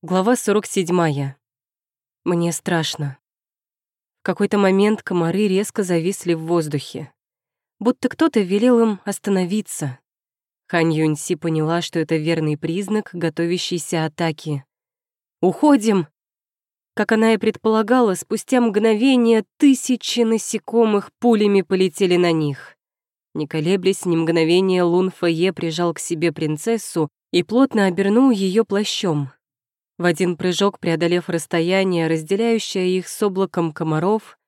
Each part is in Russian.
Глава 47. Мне страшно. В какой-то момент комары резко зависли в воздухе. Будто кто-то велел им остановиться. Хань Юньси поняла, что это верный признак готовящейся атаки. «Уходим!» Как она и предполагала, спустя мгновение тысячи насекомых пулями полетели на них. Не колеблясь ни мгновения, Лун Фэе прижал к себе принцессу и плотно обернул ее плащом. В один прыжок, преодолев расстояние, разделяющее их с облаком комаров,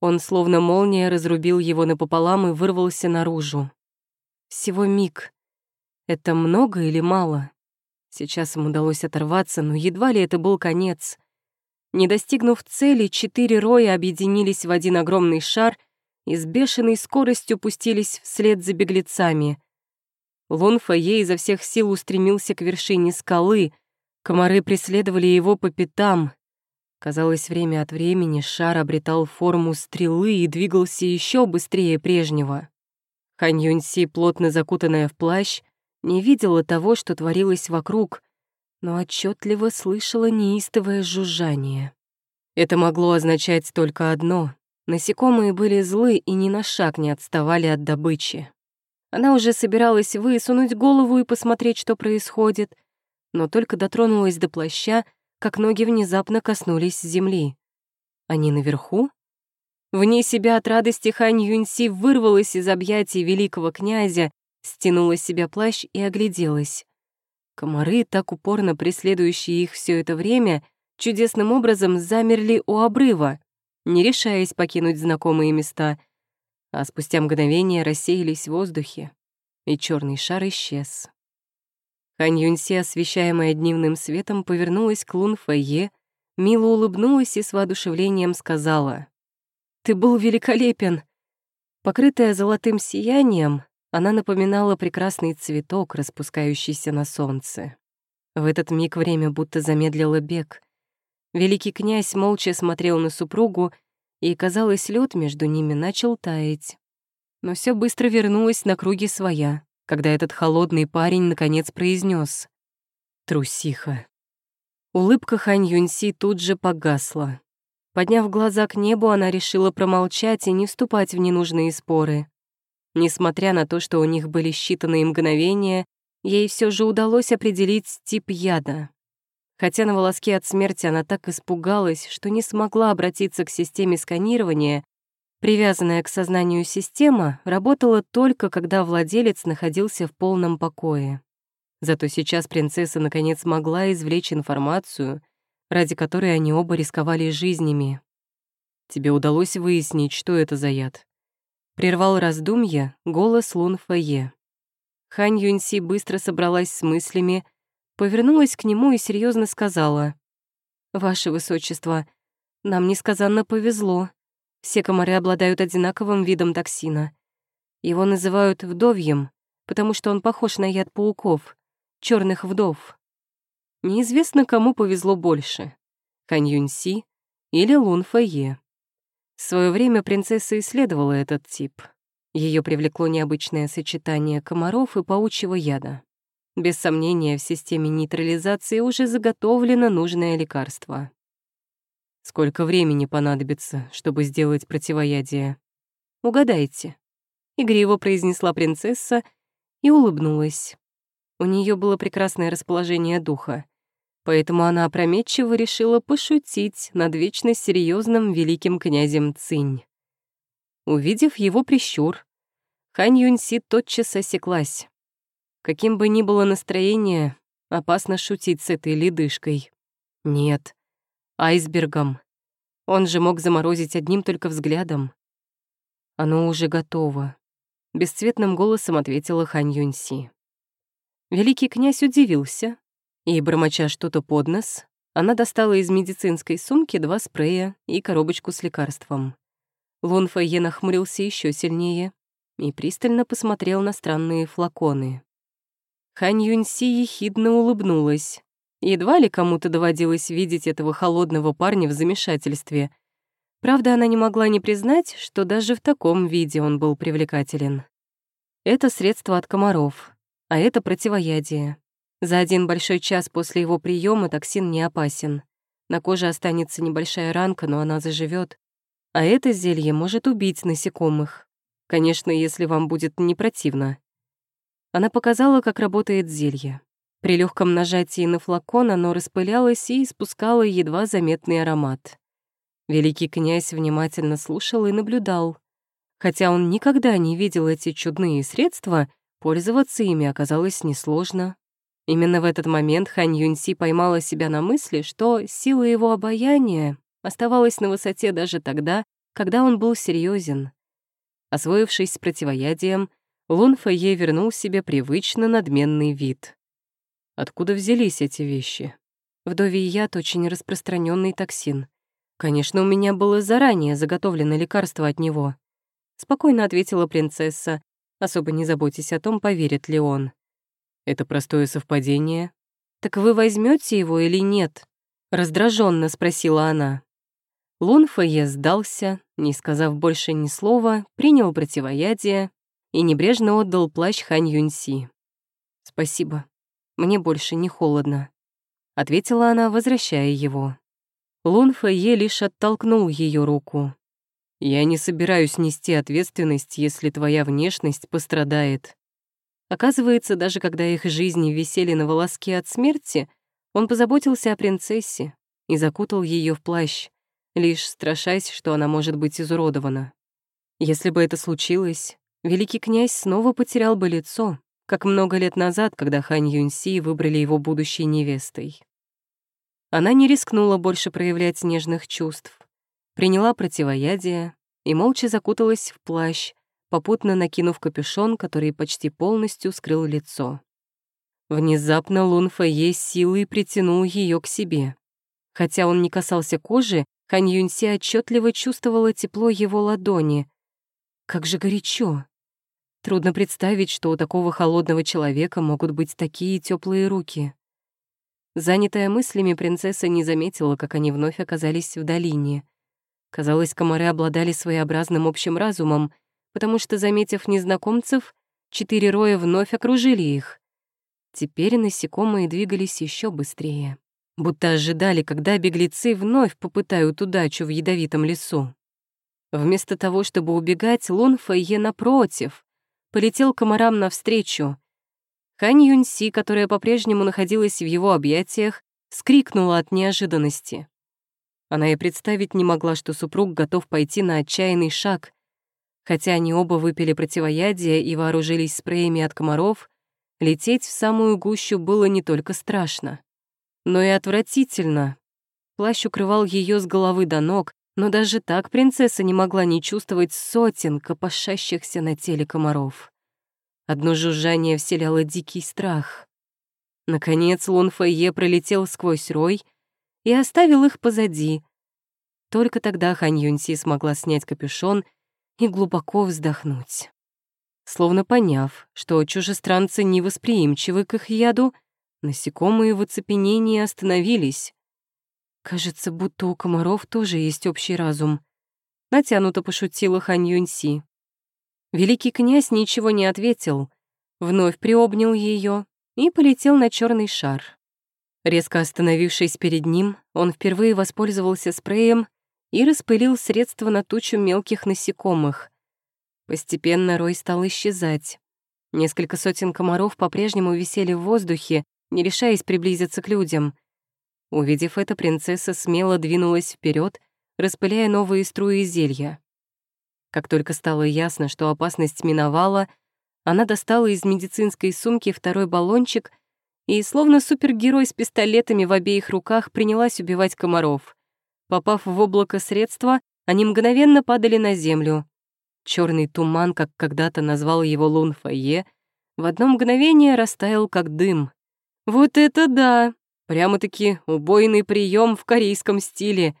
он словно молния разрубил его напополам и вырвался наружу. Всего миг. Это много или мало? Сейчас им удалось оторваться, но едва ли это был конец. Не достигнув цели, четыре роя объединились в один огромный шар и с бешеной скоростью пустились вслед за беглецами. Лун Фае изо всех сил устремился к вершине скалы — Комары преследовали его по пятам. Казалось, время от времени шар обретал форму стрелы и двигался еще быстрее прежнего. Хань Юньси, плотно закутанная в плащ, не видела того, что творилось вокруг, но отчетливо слышала неистовое жужжание. Это могло означать только одно — насекомые были злы и ни на шаг не отставали от добычи. Она уже собиралась высунуть голову и посмотреть, что происходит — но только дотронулась до плаща, как ноги внезапно коснулись земли. Они наверху? Вне себя от радости Хань Юньси вырвалась из объятий великого князя, стянула с себя плащ и огляделась. Комары, так упорно преследующие их все это время, чудесным образом замерли у обрыва, не решаясь покинуть знакомые места, а спустя мгновение рассеялись в воздухе, и черный шар исчез. Хань Юньси, освещаемая дневным светом, повернулась к Лун Фэйе, мило улыбнулась и с воодушевлением сказала. «Ты был великолепен!» Покрытая золотым сиянием, она напоминала прекрасный цветок, распускающийся на солнце. В этот миг время будто замедлило бег. Великий князь молча смотрел на супругу, и, казалось, лед между ними начал таять. Но все быстро вернулось на круги своя когда этот холодный парень наконец произнес: «Трусиха». Улыбка Хань Юньси тут же погасла. Подняв глаза к небу, она решила промолчать и не вступать в ненужные споры. Несмотря на то, что у них были считанные мгновения, ей все же удалось определить тип яда. Хотя на волоске от смерти она так испугалась, что не смогла обратиться к системе сканирования, Привязанная к сознанию система работала только, когда владелец находился в полном покое. Зато сейчас принцесса наконец могла извлечь информацию, ради которой они оба рисковали жизнями. «Тебе удалось выяснить, что это за яд?» Прервал раздумья голос Лун Фае. Хань Юньси быстро собралась с мыслями, повернулась к нему и серьезно сказала. «Ваше Высочество, нам несказанно повезло. Все комары обладают одинаковым видом токсина. Его называют вдовьем, потому что он похож на яд пауков, черных вдов. Неизвестно, кому повезло больше — Хань Юньси или Лун Фэйе. В свое время принцесса исследовала этот тип. Ее привлекло необычное сочетание комаров и паучьего яда. Без сомнения, в системе нейтрализации уже заготовлено нужное лекарство. Сколько времени понадобится, чтобы сделать противоядие? Угадайте. Игриво произнесла принцесса и улыбнулась. У нее было прекрасное расположение духа, поэтому она опрометчиво решила пошутить над вечно серьезным великим князем Цинь. Увидев его прищур, Хань Юньси тотчас осеклась. Каким бы ни было настроение, опасно шутить с этой ледышкой. Нет, айсбергом. Он же мог заморозить одним только взглядом. Оно уже готово. Бесцветным голосом ответила Хань Юньси. Великий князь удивился, и, бормоча что-то под нос, она достала из медицинской сумки два спрея и коробочку с лекарством. Лун Фэйе нахмурился еще сильнее и пристально посмотрел на странные флаконы. Хань Юньси ехидно улыбнулась, Едва ли кому-то доводилось видеть этого холодного парня в замешательстве. Правда, она не могла не признать, что даже в таком виде он был привлекателен. Это средство от комаров, а это противоядие. За один большой час после его приема токсин не опасен. На коже останется небольшая ранка, но она заживет. А это зелье может убить насекомых. Конечно, если вам будет не противно. Она показала, как работает зелье. При легком нажатии на флакон оно распылялось и испускало едва заметный аромат. Великий князь внимательно слушал и наблюдал. Хотя он никогда не видел эти чудные средства, пользоваться ими оказалось несложно. Именно в этот момент Хань Юньси поймала себя на мысли, что сила его обаяния оставалась на высоте даже тогда, когда он был серьезен. Освоившись с противоядием, Лун Фэйе вернул себе привычно надменный вид. Откуда взялись эти вещи? Вдовий яд — очень распространенный токсин. Конечно, у меня было заранее заготовлено лекарство от него. Спокойно ответила принцесса, особо не заботясь о том, поверит ли он. Это простое совпадение. Так вы возьмете его или нет? Раздраженно спросила она. Лун Фэйе сдался, не сказав больше ни слова, принял противоядие и небрежно отдал плащ Хань Юньси. «Спасибо, мне больше не холодно», — ответила она, возвращая его. Лун Фэйе лишь оттолкнул ее руку. «Я не собираюсь нести ответственность, если твоя внешность пострадает. Оказывается, даже когда их жизни висели на волоске от смерти, он позаботился о принцессе и закутал ее в плащ, лишь страшась, что она может быть изуродована. Если бы это случилось, великий князь снова потерял бы лицо, как много лет назад, когда Хань Юньси выбрали его будущей невестой. Она не рискнула больше проявлять нежных чувств, приняла противоядие и молча закуталась в плащ, попутно накинув капюшон, который почти полностью скрыл лицо. Внезапно Лун Фэйе силой притянул ее к себе. Хотя он не касался кожи, Хань Юньси отчетливо чувствовала тепло его ладони. Как же горячо! Трудно представить, что у такого холодного человека могут быть такие теплые руки. Занятая мыслями, принцесса не заметила, как они вновь оказались в долине. Казалось, комары обладали своеобразным общим разумом — потому что, заметив незнакомцев, четыре роя вновь окружили их. Теперь насекомые двигались еще быстрее, будто ожидали, когда беглецы вновь попытают удачу в ядовитом лесу. Вместо того, чтобы убегать, Лун Фэйе, напротив, полетел комарам навстречу. Хань Юньси, которая по-прежнему находилась в его объятиях, скрикнула от неожиданности. Она и представить не могла, что супруг готов пойти на отчаянный шаг, Хотя они оба выпили противоядие и вооружились спреями от комаров, лететь в самую гущу было не только страшно, но и отвратительно. Плащ укрывал ее с головы до ног, но даже так принцесса не могла не чувствовать сотен копошащихся на теле комаров. Одно жужжание вселяло дикий страх. Наконец Лун Фэйе пролетел сквозь рой и оставил их позади. Только тогда Хань Юньси смогла снять капюшон — и глубоко вздохнуть. Словно поняв, что чужестранцы невосприимчивы к их яду, насекомые в оцепенении остановились. Кажется, будто у комаров тоже есть общий разум. Натянуто пошутила Хань Юньси. Великий князь ничего не ответил, вновь приобнял ее и полетел на черный шар. Резко остановившись перед ним, он впервые воспользовался спреем и распылил средства на тучу мелких насекомых. Постепенно рой стал исчезать. Несколько сотен комаров по-прежнему висели в воздухе, не решаясь приблизиться к людям. Увидев это, принцесса смело двинулась вперед, распыляя новые струи зелья. Как только стало ясно, что опасность миновала, она достала из медицинской сумки второй баллончик и, словно супергерой с пистолетами в обеих руках, принялась убивать комаров. Попав в облако средства, они мгновенно падали на землю. Черный туман, как когда-то назвал его Лун Фае, в одно мгновение растаял как дым. «Вот это да! Прямо-таки убойный прием в корейском стиле!»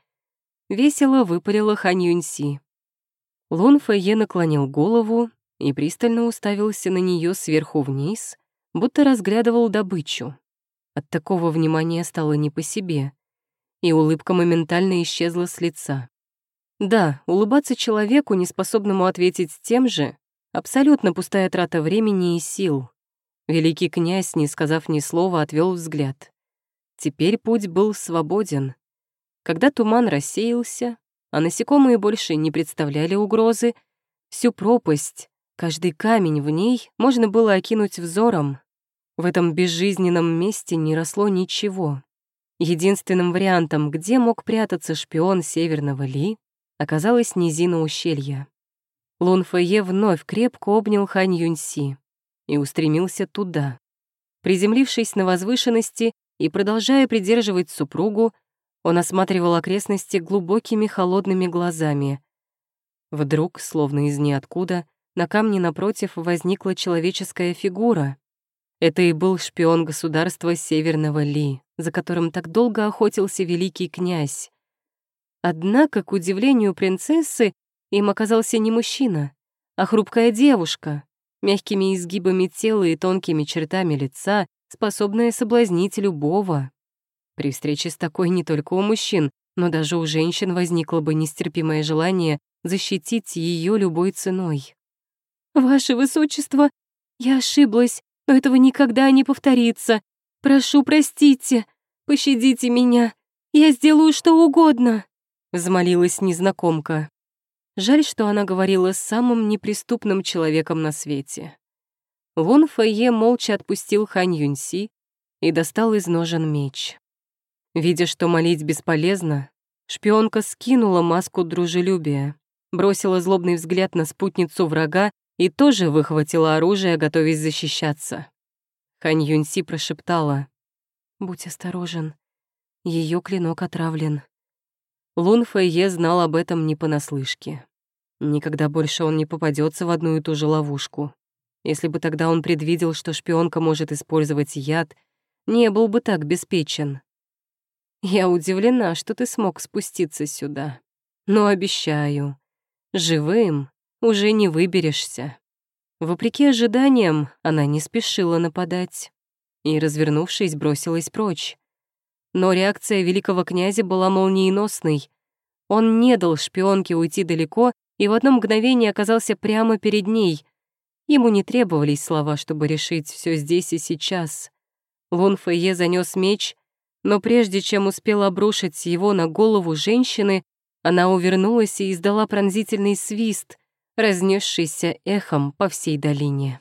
Весело выпалила Хан Юньси. Лун Фае наклонил голову и пристально уставился на нее сверху вниз, будто разглядывал добычу. От такого внимания стало не по себе и улыбка моментально исчезла с лица. Да, улыбаться человеку, неспособному ответить тем же, абсолютно пустая трата времени и сил. Великий князь, не сказав ни слова, отвел взгляд. Теперь путь был свободен. Когда туман рассеялся, а насекомые больше не представляли угрозы, всю пропасть, каждый камень в ней можно было окинуть взором. В этом безжизненном месте не росло ничего. Единственным вариантом, где мог прятаться шпион Северного Ли, оказалась низина ущелья. Лун Фэйе вновь крепко обнял Хань Юньси и устремился туда. Приземлившись на возвышенности и продолжая придерживать супругу, он осматривал окрестности глубокими холодными глазами. Вдруг, словно из ниоткуда, на камне напротив возникла человеческая фигура. Это и был шпион государства Северного Ли, за которым так долго охотился великий князь. Однако, к удивлению принцессы, им оказался не мужчина, а хрупкая девушка, мягкими изгибами тела и тонкими чертами лица, способная соблазнить любого. При встрече с такой не только у мужчин, но даже у женщин возникло бы нестерпимое желание защитить ее любой ценой. «Ваше Высочество, я ошиблась, но этого никогда не повторится. Прошу, простите, пощадите меня. Я сделаю что угодно», — взмолилась незнакомка. Жаль, что она говорила с самым неприступным человеком на свете. Вон Фэйе молча отпустил Хань Юньси и достал из ножен меч. Видя, что молить бесполезно, шпионка скинула маску дружелюбия, бросила злобный взгляд на спутницу врага и тоже выхватила оружие, готовясь защищаться. Хань Юньси прошептала. «Будь осторожен, ее клинок отравлен». Лун Фэйе знал об этом не понаслышке. Никогда больше он не попадется в одну и ту же ловушку. Если бы тогда он предвидел, что шпионка может использовать яд, не был бы так беспечен. Я удивлена, что ты смог спуститься сюда. Но обещаю, живым уже не выберешься. Вопреки ожиданиям, она не спешила нападать и, развернувшись, бросилась прочь. Но реакция великого князя была молниеносной. Он не дал шпионке уйти далеко и в одно мгновение оказался прямо перед ней. Ему не требовались слова, чтобы решить все здесь и сейчас. Лун Фэйе занёс меч, но прежде чем успел обрушить его на голову женщины, она увернулась и издала пронзительный свист, разнесшийся эхом по всей долине.